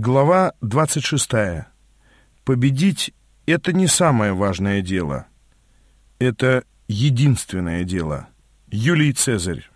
Глава 26. Победить — это не самое важное дело. Это единственное дело. Юлий Цезарь.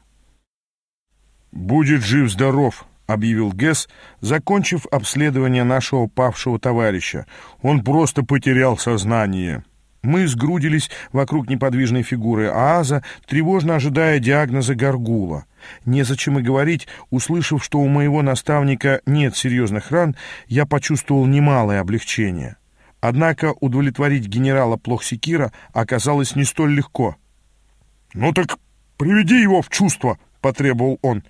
«Будет жив-здоров», — объявил Гесс, закончив обследование нашего павшего товарища. «Он просто потерял сознание». Мы сгрудились вокруг неподвижной фигуры Ааза, тревожно ожидая диагноза Гаргула. Незачем и говорить, услышав, что у моего наставника нет серьезных ран, я почувствовал немалое облегчение. Однако удовлетворить генерала Плохсикира оказалось не столь легко. «Ну так приведи его в чувство», — потребовал он.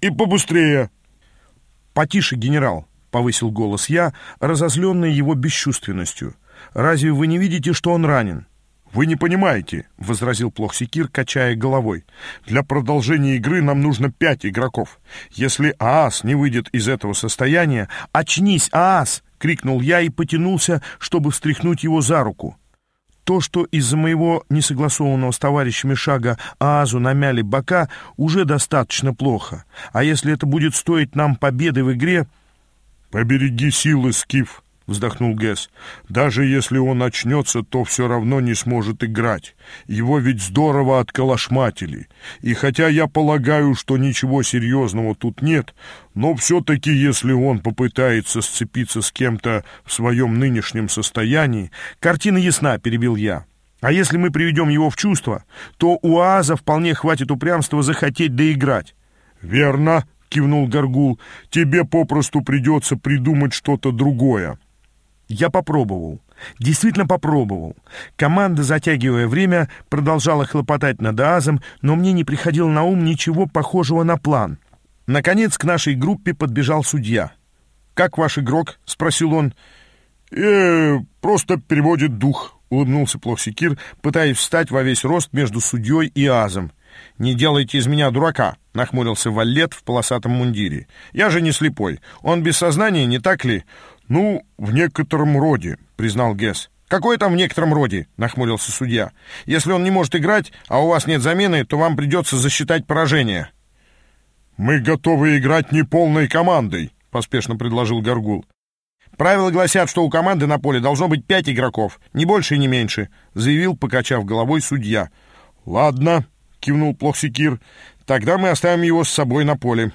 «И побыстрее». «Потише, генерал», — повысил голос я, разозленный его бесчувственностью. Разве вы не видите, что он ранен?» «Вы не понимаете», — возразил Плохсикир, качая головой. «Для продолжения игры нам нужно пять игроков. Если Аас не выйдет из этого состояния...» «Очнись, Аас!» — крикнул я и потянулся, чтобы встряхнуть его за руку. То, что из-за моего несогласованного с товарищами шага Аазу намяли бока, уже достаточно плохо. А если это будет стоить нам победы в игре... «Побереги силы, Скиф!» Вздохнул Гэс. «Даже если он очнется, то все равно не сможет играть. Его ведь здорово отколошматили. И хотя я полагаю, что ничего серьезного тут нет, но все-таки если он попытается сцепиться с кем-то в своем нынешнем состоянии...» «Картина ясна», — перебил я. «А если мы приведем его в чувство, то у Ааза вполне хватит упрямства захотеть доиграть». «Верно», — кивнул Горгул, — «тебе попросту придется придумать что-то другое». Я попробовал. Действительно попробовал. Команда, затягивая время, продолжала хлопотать над Азом, но мне не приходило на ум ничего похожего на план. Наконец к нашей группе подбежал судья. «Как ваш игрок?» — спросил он. «Э, просто переводит дух», — улыбнулся Плохсикир, пытаясь встать во весь рост между судьей и Азом. «Не делайте из меня дурака», — нахмурился Валет в полосатом мундире. «Я же не слепой. Он без сознания, не так ли? «Ну, в некотором роде», — признал Гесс. «Какой там в некотором роде?» — нахмурился судья. «Если он не может играть, а у вас нет замены, то вам придется засчитать поражение». «Мы готовы играть неполной командой», — поспешно предложил Горгул. «Правила гласят, что у команды на поле должно быть пять игроков, не больше и не меньше», — заявил, покачав головой судья. «Ладно», — кивнул Плохсикир, — «тогда мы оставим его с собой на поле».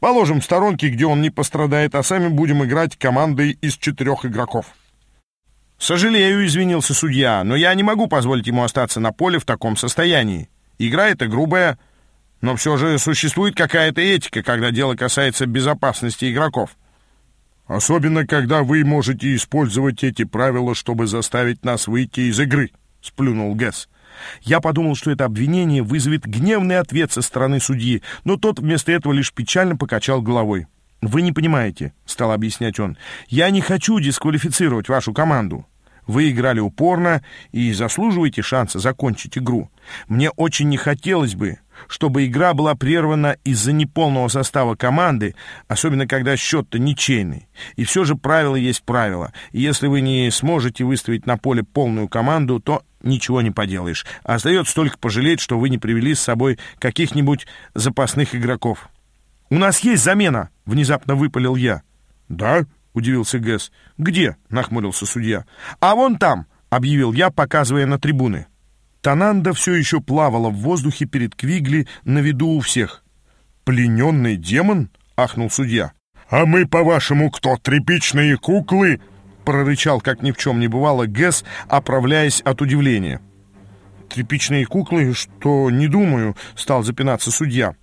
Положим в сторонке, где он не пострадает, а сами будем играть командой из четырех игроков. «Сожалею», — извинился судья, «но я не могу позволить ему остаться на поле в таком состоянии. Игра эта грубая, но все же существует какая-то этика, когда дело касается безопасности игроков». «Особенно, когда вы можете использовать эти правила, чтобы заставить нас выйти из игры», — сплюнул Гэс. Я подумал, что это обвинение вызовет гневный ответ со стороны судьи, но тот вместо этого лишь печально покачал головой. «Вы не понимаете», — стал объяснять он, — «я не хочу дисквалифицировать вашу команду. Вы играли упорно и заслуживаете шанса закончить игру. Мне очень не хотелось бы, чтобы игра была прервана из-за неполного состава команды, особенно когда счет-то ничейный. И все же правило есть правило. И если вы не сможете выставить на поле полную команду, то ничего не поделаешь. Остается только пожалеть, что вы не привели с собой каких-нибудь запасных игроков. «У нас есть замена!» — внезапно выпалил я. «Да?» — удивился Гэс. «Где?» — нахмурился судья. «А вон там!» — объявил я, показывая на трибуны. Тананда все еще плавала в воздухе перед Квигли на виду у всех. «Плененный демон?» — ахнул судья. «А мы, по-вашему, кто, тряпичные куклы?» — прорычал, как ни в чем не бывало, Гэс, оправляясь от удивления. «Тряпичные куклы? Что, не думаю», — стал запинаться судья.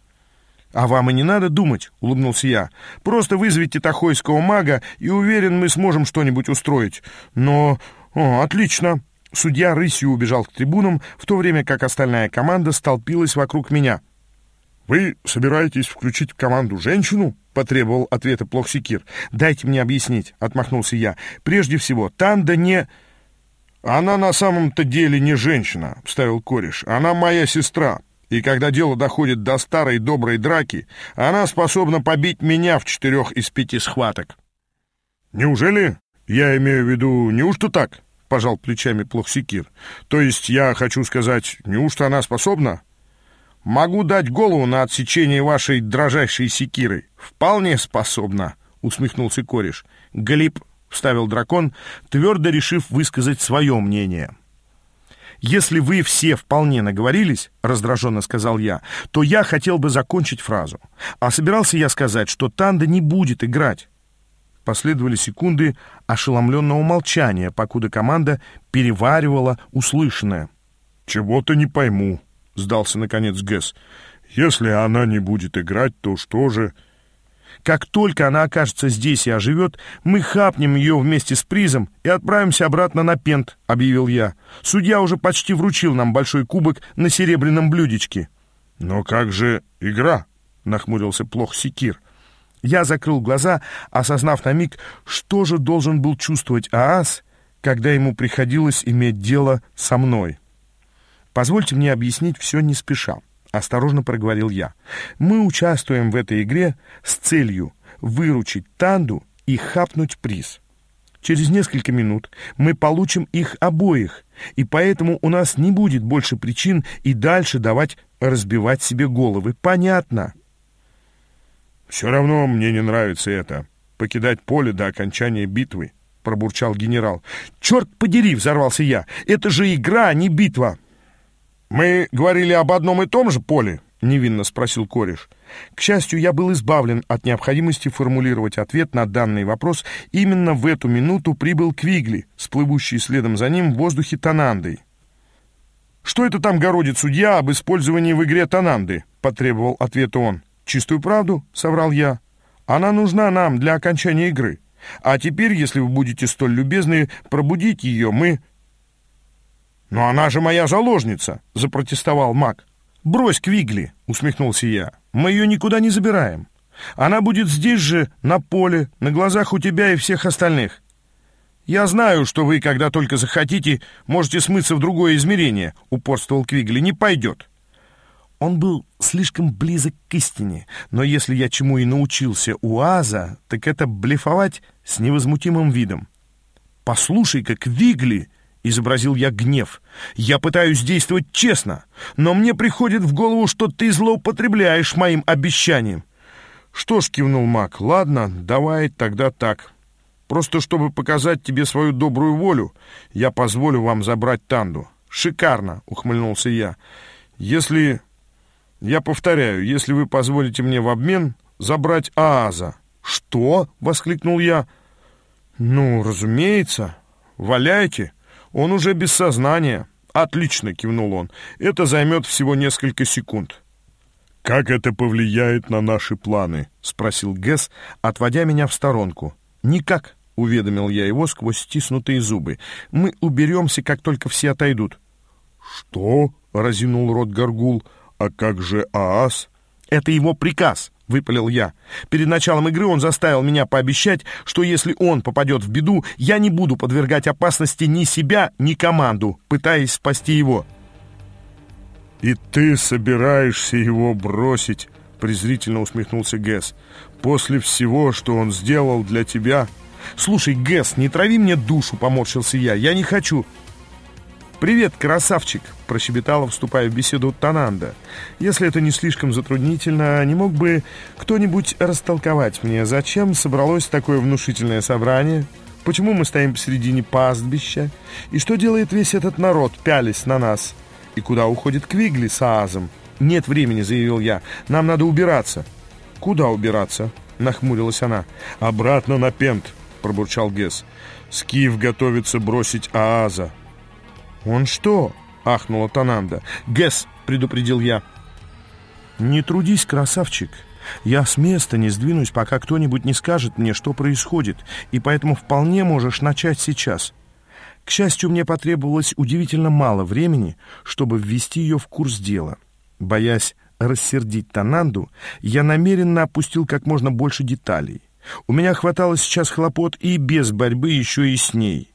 «А вам и не надо думать», — улыбнулся я. «Просто вызовите тахойского мага, и уверен, мы сможем что-нибудь устроить. Но... О, отлично!» Судья рысью убежал к трибунам, в то время как остальная команда столпилась вокруг меня. «Вы собираетесь включить в команду женщину?» — потребовал ответа Плохсикир. «Дайте мне объяснить», — отмахнулся я. «Прежде всего, Танда не...» «Она на самом-то деле не женщина», — вставил кореш. «Она моя сестра, и когда дело доходит до старой доброй драки, она способна побить меня в четырех из пяти схваток». «Неужели? Я имею в виду, неужто так?» — пожал плечами Плохсикир. «То есть я хочу сказать, неужто она способна?» «Могу дать голову на отсечение вашей дрожайшей секиры. Вполне способна», — усмехнулся кореш. «Глеб», — вставил дракон, твердо решив высказать свое мнение. «Если вы все вполне наговорились, — раздраженно сказал я, — то я хотел бы закончить фразу. А собирался я сказать, что Танда не будет играть». Последовали секунды ошеломленного молчания, покуда команда переваривала услышанное. «Чего-то не пойму», — сдался наконец Гэс. «Если она не будет играть, то что же...» Как только она окажется здесь и оживет, мы хапнем ее вместе с призом и отправимся обратно на пент», — объявил я. «Судья уже почти вручил нам большой кубок на серебряном блюдечке». «Но как же игра?» — нахмурился плох Секир. Я закрыл глаза, осознав на миг, что же должен был чувствовать Аас, когда ему приходилось иметь дело со мной. Позвольте мне объяснить все не спеша. Осторожно проговорил я. Мы участвуем в этой игре с целью выручить Танду и хапнуть приз. Через несколько минут мы получим их обоих, и поэтому у нас не будет больше причин и дальше давать разбивать себе головы. Понятно? «Все равно мне не нравится это. Покидать поле до окончания битвы», — пробурчал генерал. «Черт подери!» — взорвался я. «Это же игра, а не битва!» «Мы говорили об одном и том же поле?» — невинно спросил кореш. К счастью, я был избавлен от необходимости формулировать ответ на данный вопрос. Именно в эту минуту прибыл Квигли, сплывущий следом за ним в воздухе Танандой. «Что это там городит судья об использовании в игре Тананды?» — потребовал ответа он. «Чистую правду», — соврал я. «Она нужна нам для окончания игры. А теперь, если вы будете столь любезны пробудить ее, мы...» «Но она же моя заложница!» — запротестовал маг. «Брось, Квигли!» — усмехнулся я. «Мы ее никуда не забираем. Она будет здесь же, на поле, на глазах у тебя и всех остальных. Я знаю, что вы, когда только захотите, можете смыться в другое измерение», — упорствовал Квигли. «Не пойдет». Он был слишком близок к истине, но если я чему и научился у Аза, так это блефовать с невозмутимым видом. «Послушай-ка, Квигли!» Изобразил я гнев. «Я пытаюсь действовать честно, но мне приходит в голову, что ты злоупотребляешь моим обещанием». «Что ж», — кивнул маг, — «ладно, давай тогда так. Просто чтобы показать тебе свою добрую волю, я позволю вам забрать Танду». «Шикарно», — ухмыльнулся я. «Если... Я повторяю, если вы позволите мне в обмен забрать Ааза». «Что?» — воскликнул я. «Ну, разумеется. Валяйте». Он уже без сознания. Отлично, кивнул он. Это займет всего несколько секунд. Как это повлияет на наши планы? Спросил Гэс, отводя меня в сторонку. Никак, уведомил я его сквозь стиснутые зубы. Мы уберемся, как только все отойдут. Что? разинул рот Горгул. А как же Аас? Это его приказ. — выпалил я. Перед началом игры он заставил меня пообещать, что если он попадет в беду, я не буду подвергать опасности ни себя, ни команду, пытаясь спасти его. «И ты собираешься его бросить?» — презрительно усмехнулся Гэс. «После всего, что он сделал для тебя...» «Слушай, Гэс, не трави мне душу!» — поморщился я. «Я не хочу...» «Привет, красавчик!» — прощебетала, вступая в беседу Тананда. «Если это не слишком затруднительно, не мог бы кто-нибудь растолковать мне, зачем собралось такое внушительное собрание? Почему мы стоим посередине пастбища? И что делает весь этот народ, пялись на нас? И куда уходит Квигли с Аазом? Нет времени, заявил я. Нам надо убираться». «Куда убираться?» — нахмурилась она. «Обратно на Пент», — пробурчал Гес. «Скиф готовится бросить Ааза». «Он что?» — ахнула Тананда. «Гэс!» — предупредил я. «Не трудись, красавчик. Я с места не сдвинусь, пока кто-нибудь не скажет мне, что происходит, и поэтому вполне можешь начать сейчас». К счастью, мне потребовалось удивительно мало времени, чтобы ввести ее в курс дела. Боясь рассердить Тананду, я намеренно опустил как можно больше деталей. У меня хватало сейчас хлопот и без борьбы еще и с ней.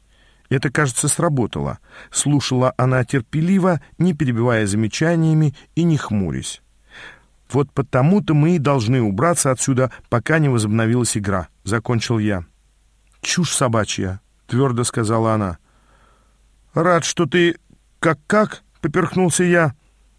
Это, кажется, сработало. Слушала она терпеливо, не перебивая замечаниями и не хмурясь. «Вот потому-то мы и должны убраться отсюда, пока не возобновилась игра», — закончил я. «Чушь собачья», — твердо сказала она. «Рад, что ты... Как-как?» — поперхнулся я.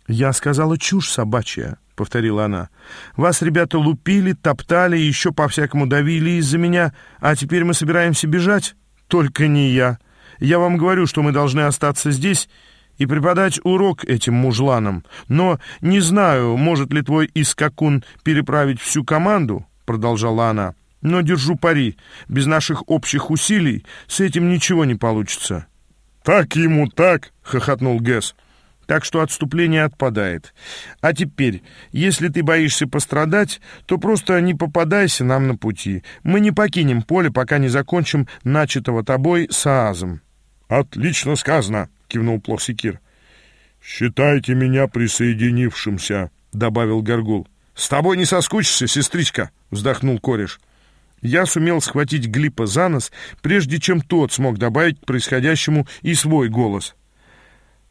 «Я сказала чушь собачья», — повторила она. «Вас, ребята, лупили, топтали, еще по-всякому давили из-за меня, а теперь мы собираемся бежать? Только не я. Я вам говорю, что мы должны остаться здесь и преподать урок этим мужланам. Но не знаю, может ли твой искакун переправить всю команду, продолжала она. Но держу пари, без наших общих усилий с этим ничего не получится. Так ему так, хохотнул Гэс. Так что отступление отпадает. А теперь, если ты боишься пострадать, то просто не попадайся нам на пути. Мы не покинем поле, пока не закончим начатого тобой с Аазом. Отлично сказано, кивнул Плохсикир. «Считайте меня присоединившимся», — добавил Горгул. «С тобой не соскучишься, сестричка», — вздохнул кореш. Я сумел схватить Глипа за нос, прежде чем тот смог добавить к происходящему и свой голос.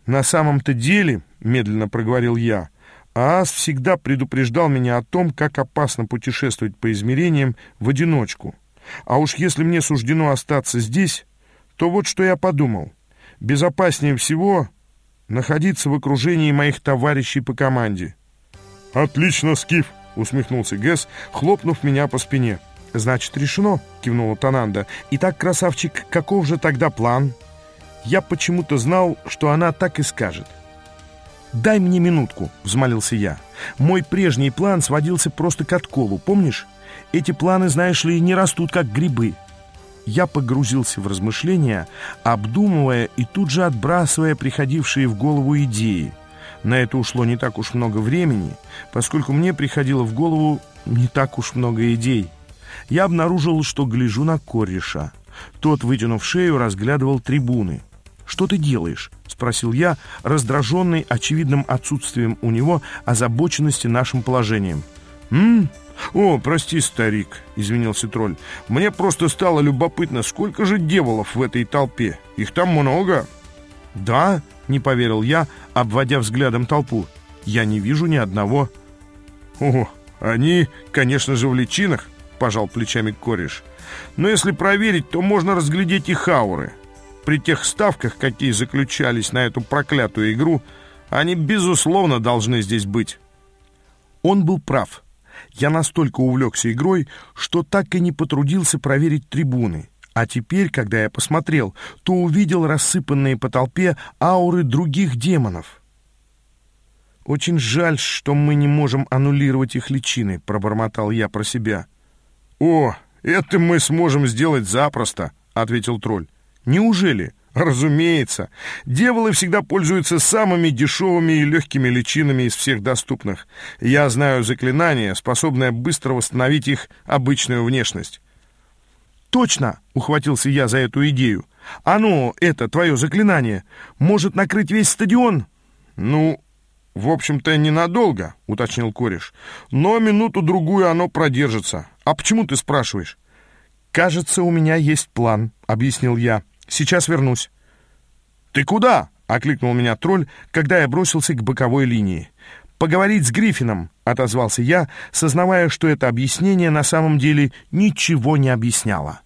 «На самом-то деле», — медленно проговорил я, — «Аас всегда предупреждал меня о том, как опасно путешествовать по измерениям в одиночку. А уж если мне суждено остаться здесь, то вот что я подумал. Безопаснее всего находиться в окружении моих товарищей по команде. «Отлично, Скиф!» — усмехнулся Гэс, хлопнув меня по спине. «Значит, решено!» — кивнула Тананда. «Итак, красавчик, каков же тогда план?» Я почему-то знал, что она так и скажет. «Дай мне минутку», — взмолился я. «Мой прежний план сводился просто к отколу, помнишь? Эти планы, знаешь ли, не растут, как грибы я погрузился в размышления, обдумывая и тут же отбрасывая приходившие в голову идеи. На это ушло не так уж много времени, поскольку мне приходило в голову не так уж много идей. Я обнаружил, что гляжу на кореша. Тот, вытянув шею, разглядывал трибуны. «Что ты делаешь?» — спросил я, раздраженный очевидным отсутствием у него озабоченности нашим положением. «М? «О, прости, старик», — извинился тролль. «Мне просто стало любопытно, сколько же дьяволов в этой толпе? Их там много». «Да?» — не поверил я, обводя взглядом толпу. «Я не вижу ни одного». «О, они, конечно же, в личинах», — пожал плечами кореш. «Но если проверить, то можно разглядеть их ауры. При тех ставках, какие заключались на эту проклятую игру, они, безусловно, должны здесь быть». Он был прав. Я настолько увлекся игрой, что так и не потрудился проверить трибуны. А теперь, когда я посмотрел, то увидел рассыпанные по толпе ауры других демонов. «Очень жаль, что мы не можем аннулировать их личины», — пробормотал я про себя. «О, это мы сможем сделать запросто», — ответил тролль. «Неужели?» Разумеется, дьяволы всегда пользуются самыми дешевыми и легкими личинами из всех доступных. Я знаю заклинание, способное быстро восстановить их обычную внешность. «Точно!» — ухватился я за эту идею. «Оно, это, твое заклинание, может накрыть весь стадион?» «Ну, в общем-то, ненадолго», — уточнил кореш. «Но минуту-другую оно продержится. А почему ты спрашиваешь?» «Кажется, у меня есть план», — объяснил я. Сейчас вернусь». «Ты куда?» — окликнул меня тролль, когда я бросился к боковой линии. «Поговорить с Гриффином», — отозвался я, сознавая, что это объяснение на самом деле ничего не объясняло.